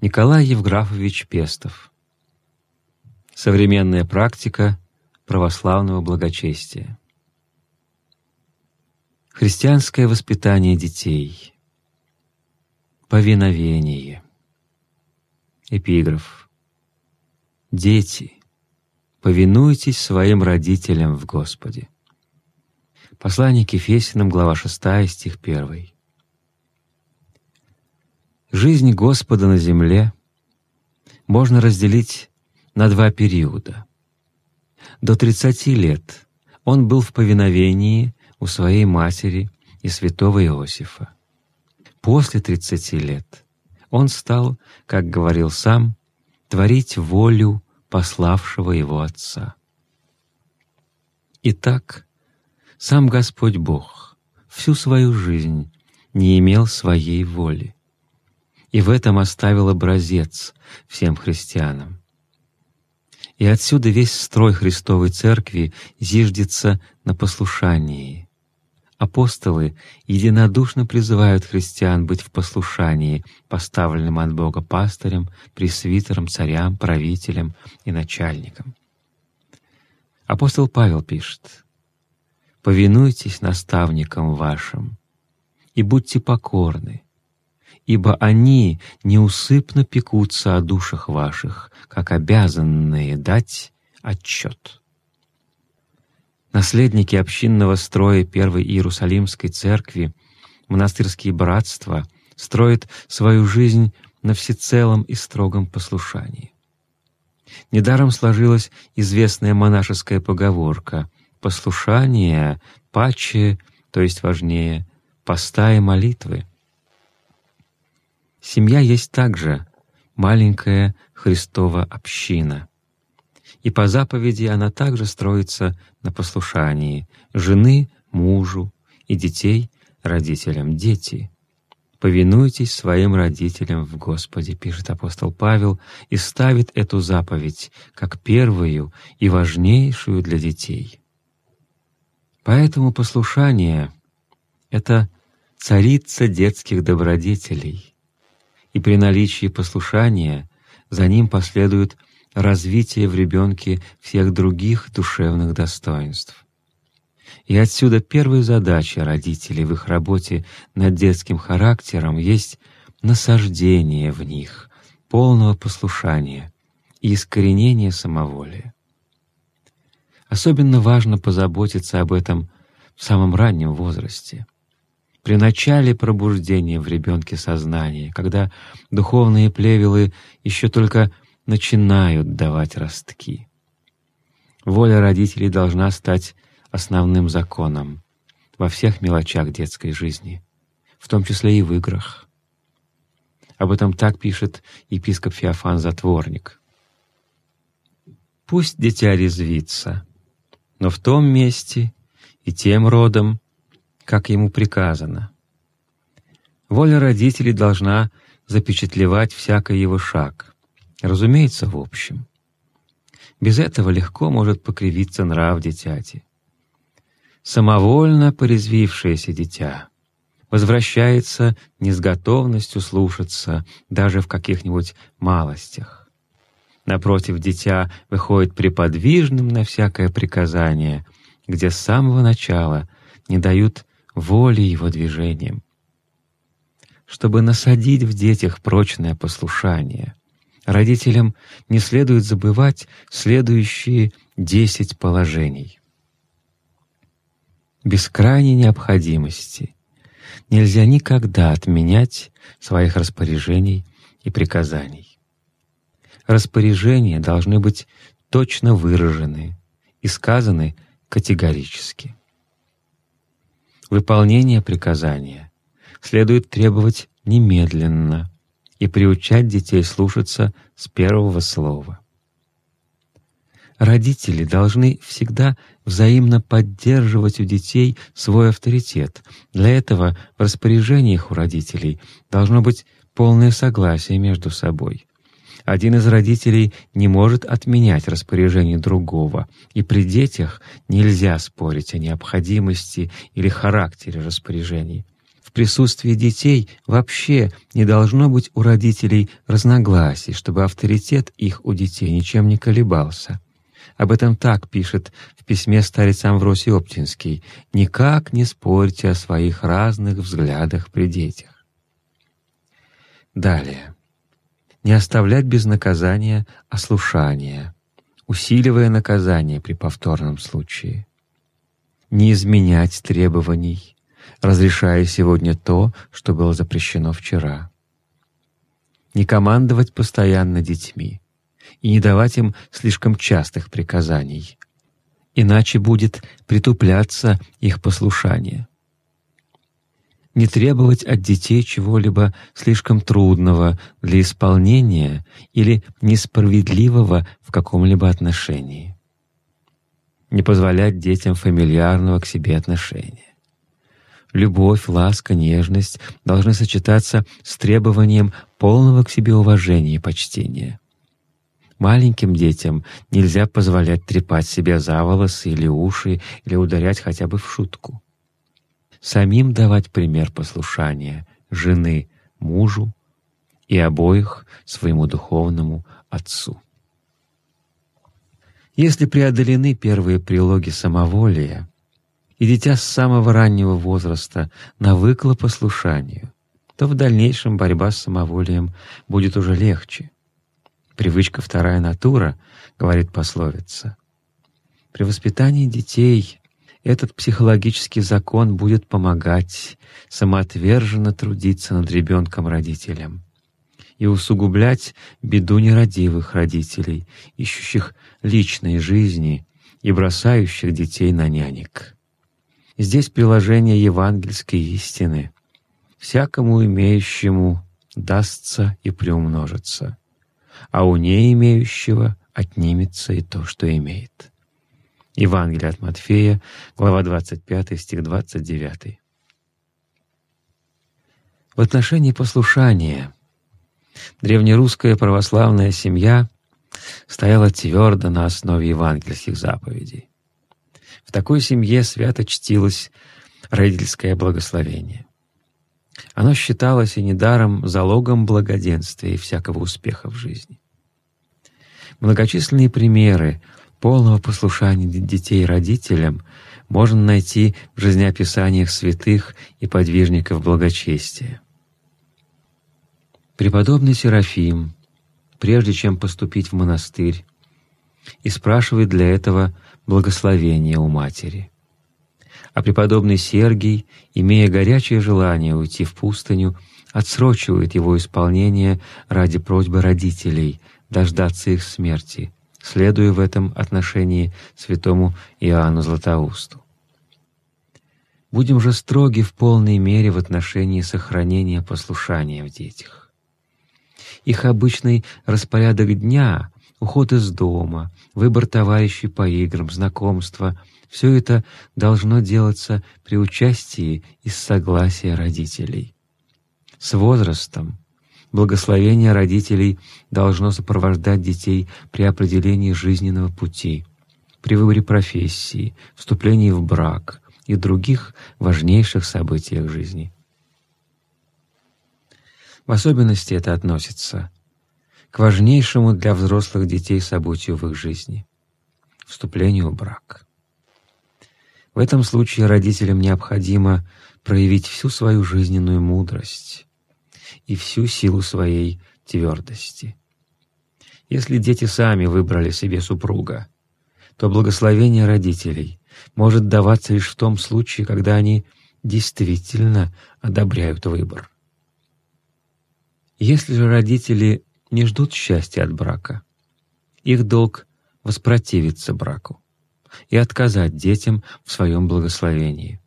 Николай Евграфович Пестов. Современная практика православного благочестия. Христианское воспитание детей. Повиновение. Эпиграф. Дети, повинуйтесь своим родителям в Господе. Послание к Ефесиным, глава 6, стих 1. Жизнь Господа на земле можно разделить на два периода. До 30 лет он был в повиновении у своей матери и святого Иосифа. После 30 лет он стал, как говорил сам, творить волю пославшего его Отца. Итак, сам Господь Бог всю свою жизнь не имел своей воли и в этом оставил образец всем христианам. И отсюда весь строй Христовой Церкви зиждется на послушании. Апостолы единодушно призывают христиан быть в послушании поставленным от Бога пастырям, пресвитерам, царям, правителям и начальникам. Апостол Павел пишет, «Повинуйтесь наставникам вашим и будьте покорны, ибо они неусыпно пекутся о душах ваших, как обязанные дать отчет. Наследники общинного строя Первой Иерусалимской Церкви, монастырские братства, строят свою жизнь на всецелом и строгом послушании. Недаром сложилась известная монашеская поговорка «послушание паче, то есть важнее, поста и молитвы». Семья есть также маленькая Христова община. И по заповеди она также строится на послушании жены — мужу и детей — родителям дети. «Повинуйтесь своим родителям в Господе», — пишет апостол Павел, и ставит эту заповедь как первую и важнейшую для детей. Поэтому послушание — это царица детских добродетелей, и при наличии послушания за ним последует развитие в ребенке всех других душевных достоинств. И отсюда первая задача родителей в их работе над детским характером есть насаждение в них полного послушания и искоренение самоволия. Особенно важно позаботиться об этом в самом раннем возрасте — при начале пробуждения в ребенке сознания, когда духовные плевелы еще только начинают давать ростки. Воля родителей должна стать основным законом во всех мелочах детской жизни, в том числе и в играх. Об этом так пишет епископ Феофан Затворник. «Пусть дитя резвится, но в том месте и тем родом, как ему приказано. Воля родителей должна запечатлевать всякий его шаг, разумеется, в общем. Без этого легко может покривиться нрав дитяти. Самовольно порезвившееся дитя возвращается не с готовностью слушаться даже в каких-нибудь малостях. Напротив, дитя выходит приподвижным на всякое приказание, где с самого начала не дают воли его движением. Чтобы насадить в детях прочное послушание, родителям не следует забывать следующие десять положений. Без крайней необходимости нельзя никогда отменять своих распоряжений и приказаний. Распоряжения должны быть точно выражены и сказаны категорически. Выполнение приказания следует требовать немедленно и приучать детей слушаться с первого слова. Родители должны всегда взаимно поддерживать у детей свой авторитет. Для этого в распоряжениях у родителей должно быть полное согласие между собой. Один из родителей не может отменять распоряжение другого, и при детях нельзя спорить о необходимости или характере распоряжений. в присутствии детей вообще не должно быть у родителей разногласий, чтобы авторитет их у детей ничем не колебался. Об этом так пишет в письме старец Амвросий Оптинский «Никак не спорьте о своих разных взглядах при детях». Далее. Не оставлять без наказания ослушание, усиливая наказание при повторном случае. Не изменять требований, разрешая сегодня то, что было запрещено вчера. Не командовать постоянно детьми и не давать им слишком частых приказаний, иначе будет притупляться их послушание. Не требовать от детей чего-либо слишком трудного для исполнения или несправедливого в каком-либо отношении. Не позволять детям фамильярного к себе отношения. Любовь, ласка, нежность должны сочетаться с требованием полного к себе уважения и почтения. Маленьким детям нельзя позволять трепать себя за волосы или уши или ударять хотя бы в шутку. Самим давать пример послушания жены мужу и обоих своему духовному отцу. Если преодолены первые прилоги самоволия, и дитя с самого раннего возраста навыкло послушанию, то в дальнейшем борьба с самоволием будет уже легче. Привычка — вторая натура, говорит пословица. При воспитании детей этот психологический закон будет помогать самоотверженно трудиться над ребенком-родителем и усугублять беду нерадивых родителей, ищущих личной жизни и бросающих детей на нянек. Здесь приложение евангельской истины. «Всякому имеющему дастся и приумножится, а у не имеющего отнимется и то, что имеет». Евангелие от Матфея, глава 25, стих 29. В отношении послушания древнерусская православная семья стояла твердо на основе евангельских заповедей. В такой семье свято чтилось родительское благословение. Оно считалось и недаром залогом благоденствия и всякого успеха в жизни. Многочисленные примеры полного послушания детей родителям можно найти в жизнеописаниях святых и подвижников благочестия. Преподобный Серафим, прежде чем поступить в монастырь, и спрашивает для этого благословения у матери. А преподобный Сергий, имея горячее желание уйти в пустыню, отсрочивает его исполнение ради просьбы родителей дождаться их смерти, следуя в этом отношении святому Иоанну Златоусту. Будем же строги в полной мере в отношении сохранения послушания в детях. Их обычный распорядок дня уход из дома, выбор товарищей по играм, знакомства — все это должно делаться при участии и согласия родителей. С возрастом благословение родителей должно сопровождать детей при определении жизненного пути, при выборе профессии, вступлении в брак и других важнейших событиях жизни. В особенности это относится к важнейшему для взрослых детей событию в их жизни — вступлению в брак. В этом случае родителям необходимо проявить всю свою жизненную мудрость и всю силу своей твердости. Если дети сами выбрали себе супруга, то благословение родителей может даваться лишь в том случае, когда они действительно одобряют выбор. Если же родители не ждут счастья от брака. Их долг — воспротивиться браку и отказать детям в своем благословении.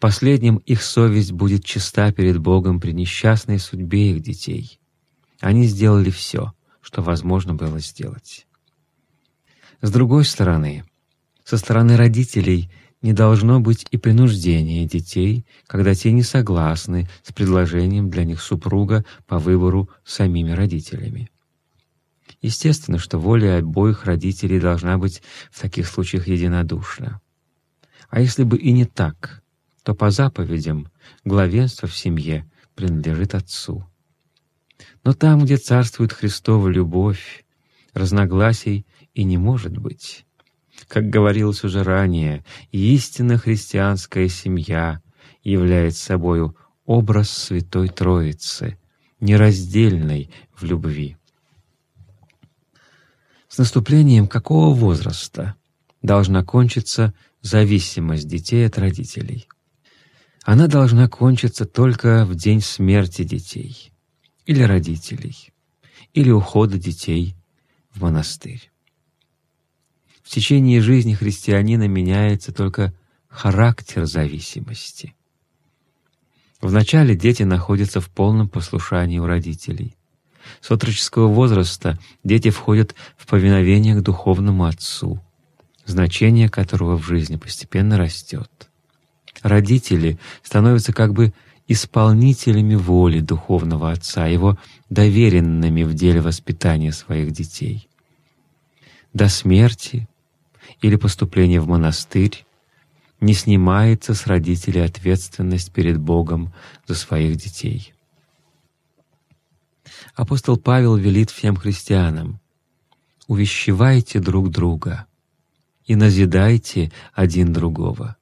Последнем их совесть будет чиста перед Богом при несчастной судьбе их детей. Они сделали все, что возможно было сделать. С другой стороны, со стороны родителей не должно быть и принуждения детей, когда те не согласны с предложением для них супруга по выбору самими родителями. Естественно, что воля обоих родителей должна быть в таких случаях единодушна. А если бы и не так, что по заповедям главенство в семье принадлежит Отцу. Но там, где царствует Христова любовь, разногласий и не может быть. Как говорилось уже ранее, истинно христианская семья является собою образ Святой Троицы, нераздельной в любви. С наступлением какого возраста должна кончиться зависимость детей от родителей? Она должна кончиться только в день смерти детей или родителей, или ухода детей в монастырь. В течение жизни христианина меняется только характер зависимости. Вначале дети находятся в полном послушании у родителей. С отроческого возраста дети входят в повиновение к духовному отцу, значение которого в жизни постепенно растет. Родители становятся как бы исполнителями воли духовного отца, его доверенными в деле воспитания своих детей. До смерти или поступления в монастырь не снимается с родителей ответственность перед Богом за своих детей. Апостол Павел велит всем христианам «Увещевайте друг друга и назидайте один другого».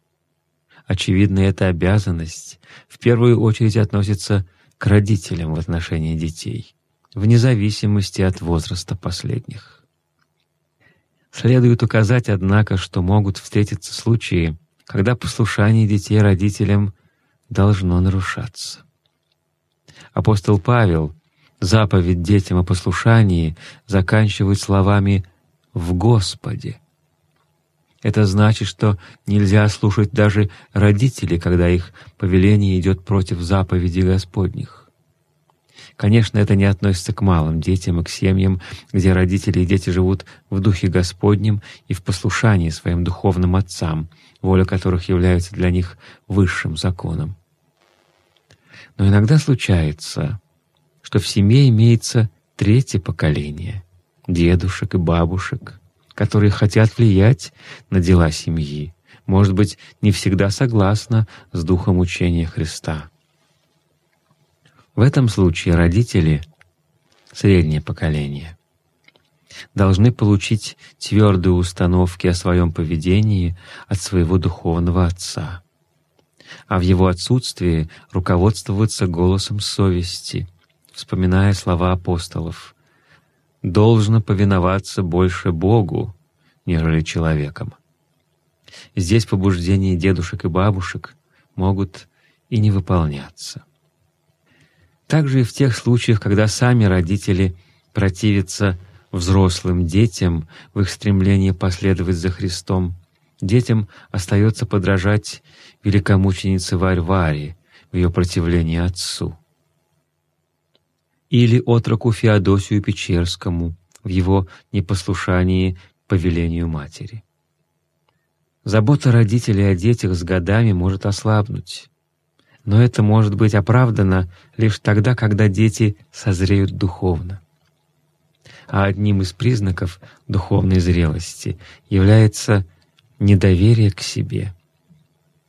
Очевидно, эта обязанность в первую очередь относится к родителям в отношении детей, вне зависимости от возраста последних. Следует указать, однако, что могут встретиться случаи, когда послушание детей родителям должно нарушаться. Апостол Павел заповедь детям о послушании заканчивает словами «в Господе». Это значит, что нельзя слушать даже родителей, когда их повеление идет против заповедей Господних. Конечно, это не относится к малым детям и к семьям, где родители и дети живут в Духе Господнем и в послушании своим духовным отцам, воля которых является для них высшим законом. Но иногда случается, что в семье имеется третье поколение — дедушек и бабушек, которые хотят влиять на дела семьи, может быть, не всегда согласна с духом учения Христа. В этом случае родители, среднее поколение, должны получить твердые установки о своем поведении от своего духовного отца, а в его отсутствии руководствоваться голосом совести, вспоминая слова апостолов должно повиноваться больше Богу, нежели человеком. Здесь побуждения дедушек и бабушек могут и не выполняться. Также и в тех случаях, когда сами родители противятся взрослым детям в их стремлении последовать за Христом, детям остается подражать великомученице Варваре в ее противлении Отцу или отроку Феодосию Печерскому в его непослушании повелению матери. Забота родителей о детях с годами может ослабнуть, но это может быть оправдано лишь тогда, когда дети созреют духовно. А одним из признаков духовной зрелости является недоверие к себе,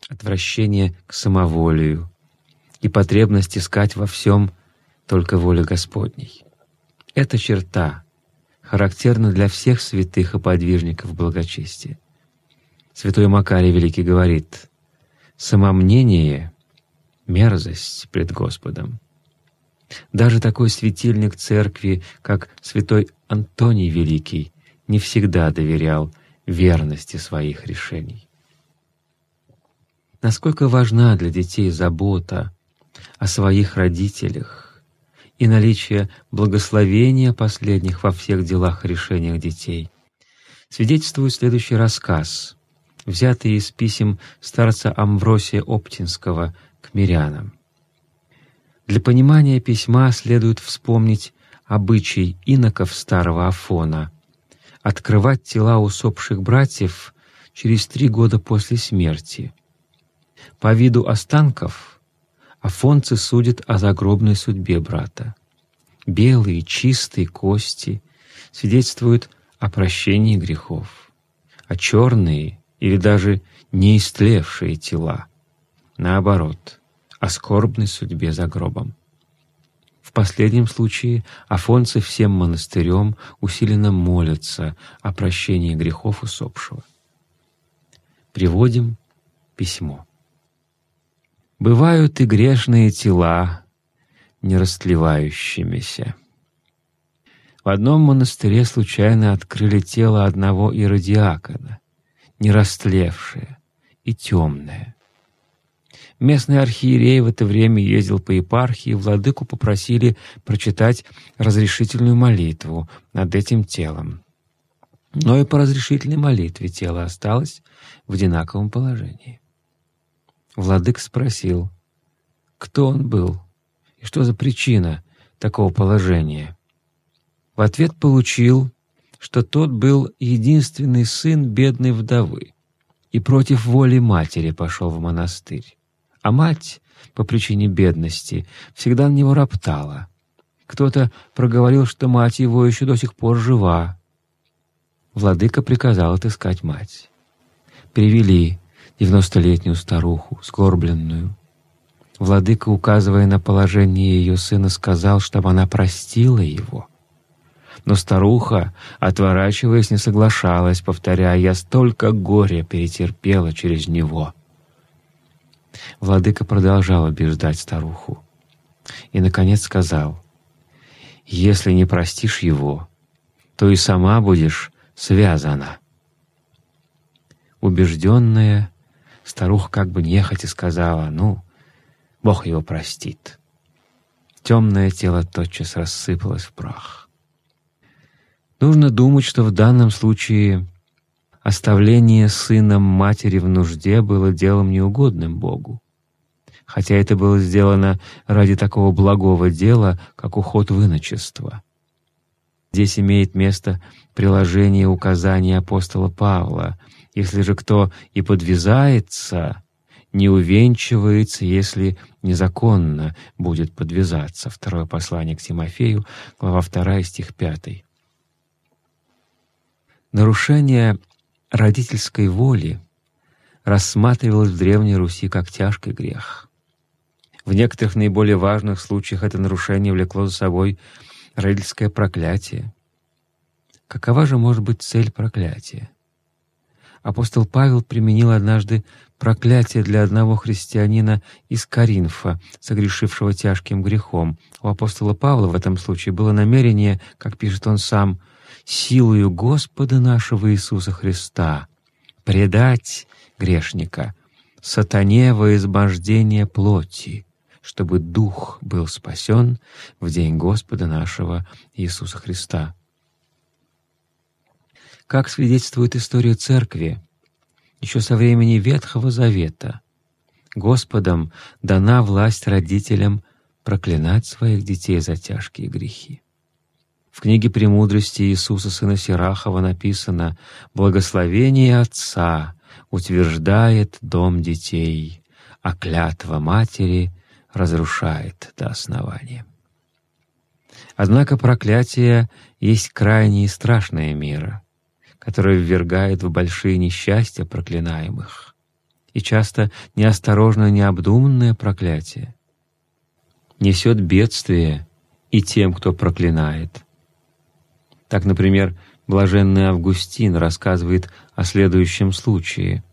отвращение к самоволию и потребность искать во всем только воля Господней. Эта черта характерна для всех святых и подвижников благочестия. Святой Макарий Великий говорит, «Самомнение — мерзость пред Господом». Даже такой светильник церкви, как святой Антоний Великий, не всегда доверял верности своих решений. Насколько важна для детей забота о своих родителях, и наличие благословения последних во всех делах и решениях детей. Свидетельствует следующий рассказ, взятый из писем старца Амвросия Оптинского к мирянам. Для понимания письма следует вспомнить обычай иноков старого Афона открывать тела усопших братьев через три года после смерти. По виду останков — афонцы судят о загробной судьбе брата. Белые, чистые кости свидетельствуют о прощении грехов, а черные или даже неистлевшие тела наоборот, о скорбной судьбе за гробом. В последнем случае афонцы всем монастырем усиленно молятся о прощении грехов усопшего. Приводим письмо. «Бывают и грешные тела, не растлевающимися. В одном монастыре случайно открыли тело одного иродиакона, не растлевшее и темное. Местный архиерей в это время ездил по епархии, владыку попросили прочитать разрешительную молитву над этим телом. Но и по разрешительной молитве тело осталось в одинаковом положении. Владык спросил, кто он был и что за причина такого положения. В ответ получил, что тот был единственный сын бедной вдовы и против воли матери пошел в монастырь. А мать, по причине бедности, всегда на него роптала. Кто-то проговорил, что мать его еще до сих пор жива. Владыка приказал отыскать мать. Привели девяностолетнюю старуху, скорбленную. Владыка, указывая на положение ее сына, сказал, чтобы она простила его. Но старуха, отворачиваясь, не соглашалась, повторяя, «Я столько горя перетерпела через него». Владыка продолжал убеждать старуху. И, наконец, сказал, «Если не простишь его, то и сама будешь связана». Убежденная, старуха как бы нехотя сказала, «Ну, Бог его простит». Темное тело тотчас рассыпалось в прах. Нужно думать, что в данном случае оставление сыном матери в нужде было делом неугодным Богу, хотя это было сделано ради такого благого дела, как уход в иночество. Здесь имеет место приложение указания апостола Павла. Если же кто и подвязается, не увенчивается, если незаконно будет подвязаться. Второе послание к Тимофею, глава 2, стих 5. Нарушение родительской воли рассматривалось в Древней Руси как тяжкий грех. В некоторых наиболее важных случаях это нарушение влекло за собой родительское проклятие. Какова же может быть цель проклятия? Апостол Павел применил однажды проклятие для одного христианина из Каринфа, согрешившего тяжким грехом. У апостола Павла в этом случае было намерение, как пишет он сам, «силою Господа нашего Иисуса Христа предать грешника сатане во избождение плоти, чтобы дух был спасен в день Господа нашего Иисуса Христа». Как свидетельствует история Церкви, еще со времени Ветхого Завета Господом дана власть родителям проклинать своих детей за тяжкие грехи. В книге «Премудрости» Иисуса Сына Сирахова написано «Благословение Отца утверждает дом детей, а клятва матери разрушает до основания». Однако проклятие есть крайне страшная мера — которое ввергает в большие несчастья проклинаемых, и часто неосторожно необдуманное проклятие несет бедствие и тем, кто проклинает. Так, например, блаженный Августин рассказывает о следующем случае.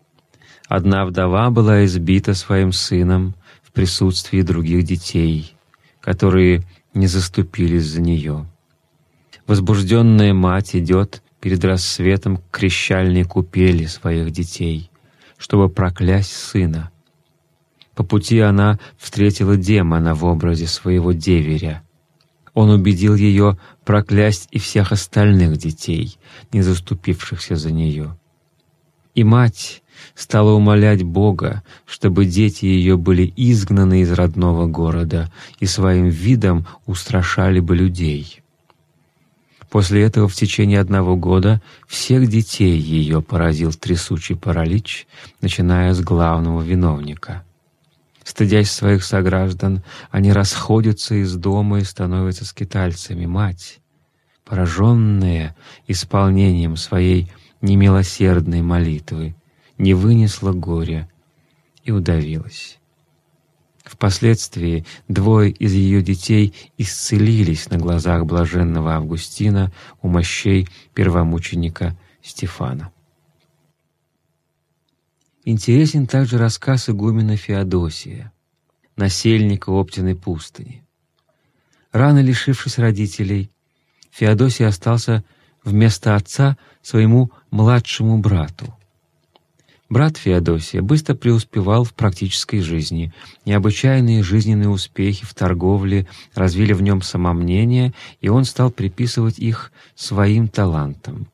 Одна вдова была избита своим сыном в присутствии других детей, которые не заступились за нее. Возбужденная мать идет перед рассветом к крещальной купели своих детей, чтобы проклясть сына. По пути она встретила демона в образе своего деверя. Он убедил ее проклясть и всех остальных детей, не заступившихся за нее. И мать стала умолять Бога, чтобы дети ее были изгнаны из родного города и своим видом устрашали бы людей. После этого в течение одного года всех детей ее поразил трясучий паралич, начиная с главного виновника. Стыдясь своих сограждан, они расходятся из дома и становятся скитальцами. Мать, пораженная исполнением своей немилосердной молитвы, не вынесла горя и удавилась. Впоследствии двое из ее детей исцелились на глазах блаженного Августина у мощей первомученика Стефана. Интересен также рассказ игумена Феодосия, насельника Оптиной пустыни. Рано лишившись родителей, Феодосий остался вместо отца своему младшему брату. Брат Феодосия быстро преуспевал в практической жизни. Необычайные жизненные успехи в торговле развили в нем самомнение, и он стал приписывать их своим талантам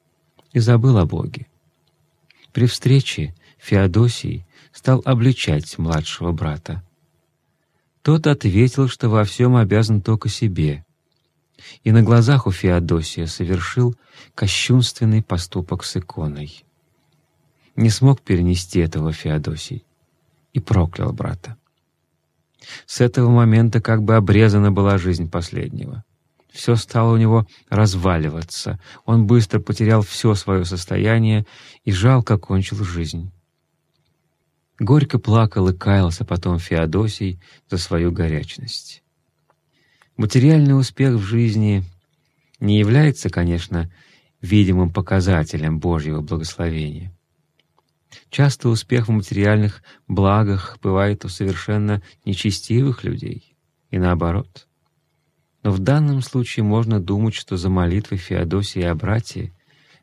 и забыл о Боге. При встрече Феодосий стал обличать младшего брата. Тот ответил, что во всем обязан только себе, и на глазах у Феодосия совершил кощунственный поступок с иконой. Не смог перенести этого Феодосий и проклял брата. С этого момента как бы обрезана была жизнь последнего. Все стало у него разваливаться, он быстро потерял все свое состояние и жалко кончил жизнь. Горько плакал и каялся потом Феодосий за свою горячность. Материальный успех в жизни не является, конечно, видимым показателем Божьего благословения. Часто успех в материальных благах бывает у совершенно нечестивых людей, и наоборот. Но в данном случае можно думать, что за молитвой Феодосия о брате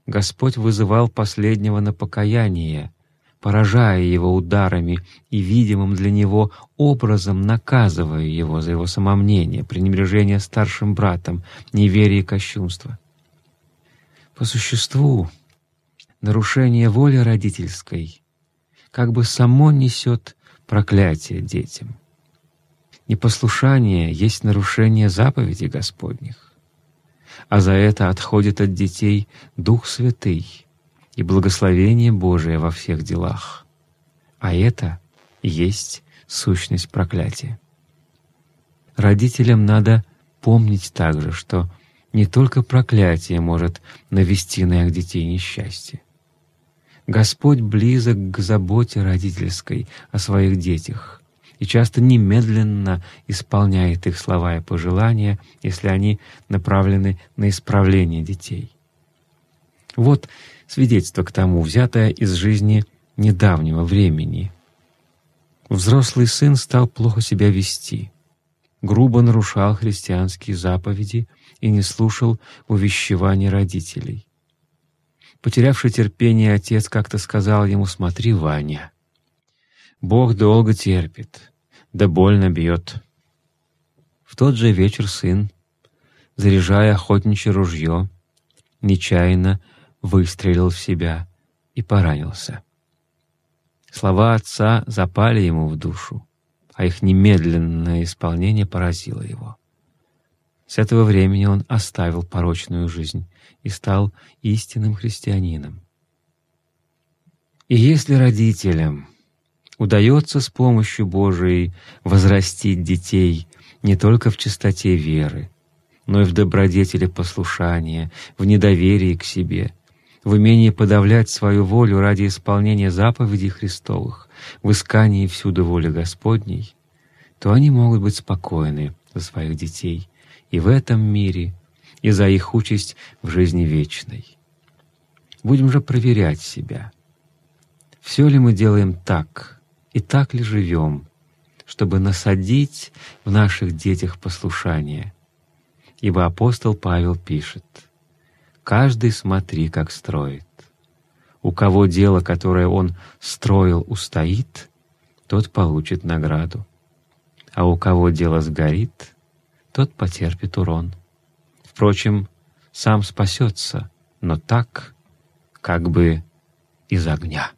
Господь вызывал последнего на покаяние — поражая его ударами и видимым для него образом наказывая его за его самомнение, пренебрежение старшим братом, неверие и кощунство. По существу, нарушение воли родительской как бы само несет проклятие детям. Непослушание есть нарушение заповедей Господних, а за это отходит от детей Дух Святый, и благословение Божие во всех делах. А это есть сущность проклятия. Родителям надо помнить также, что не только проклятие может навести на их детей несчастье. Господь близок к заботе родительской о своих детях и часто немедленно исполняет их слова и пожелания, если они направлены на исправление детей. Вот свидетельство к тому, взятое из жизни недавнего времени. Взрослый сын стал плохо себя вести, грубо нарушал христианские заповеди и не слушал увещеваний родителей. Потерявший терпение отец как-то сказал ему «Смотри, Ваня, Бог долго терпит, да больно бьет». В тот же вечер сын, заряжая охотничье ружье, нечаянно выстрелил в себя и поранился. Слова отца запали ему в душу, а их немедленное исполнение поразило его. С этого времени он оставил порочную жизнь и стал истинным христианином. И если родителям удается с помощью Божией возрастить детей не только в чистоте веры, но и в добродетели послушания, в недоверии к себе — в умении подавлять свою волю ради исполнения заповедей Христовых, в искании всюду воли Господней, то они могут быть спокойны за своих детей и в этом мире, и за их участь в жизни вечной. Будем же проверять себя. Все ли мы делаем так, и так ли живем, чтобы насадить в наших детях послушание? Ибо апостол Павел пишет — Каждый смотри, как строит. У кого дело, которое он строил, устоит, тот получит награду. А у кого дело сгорит, тот потерпит урон. Впрочем, сам спасется, но так, как бы из огня.